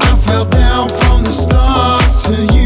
I fell down from the stars to you.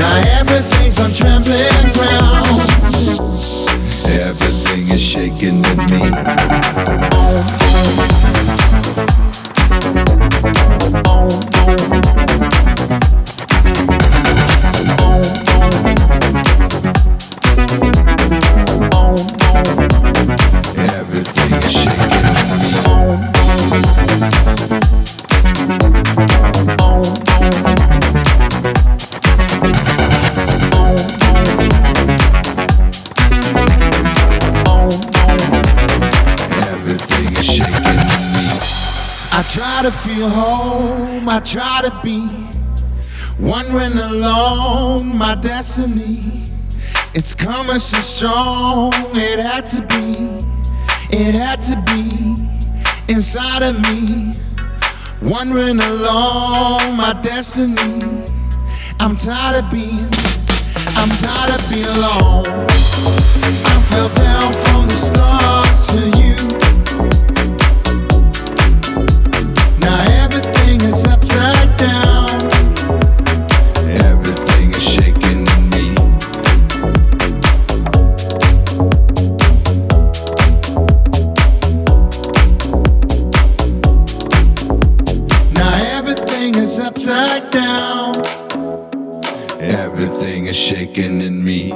Now everything's on trembling ground. Everything is shaking in me. Try to feel home, I try to be wandering along my destiny. It's coming so strong, it had to be, it had to be inside of me. Wandering along my destiny. I'm tired of being, I'm tired of being alone. is upside down. Everything is shaking in me.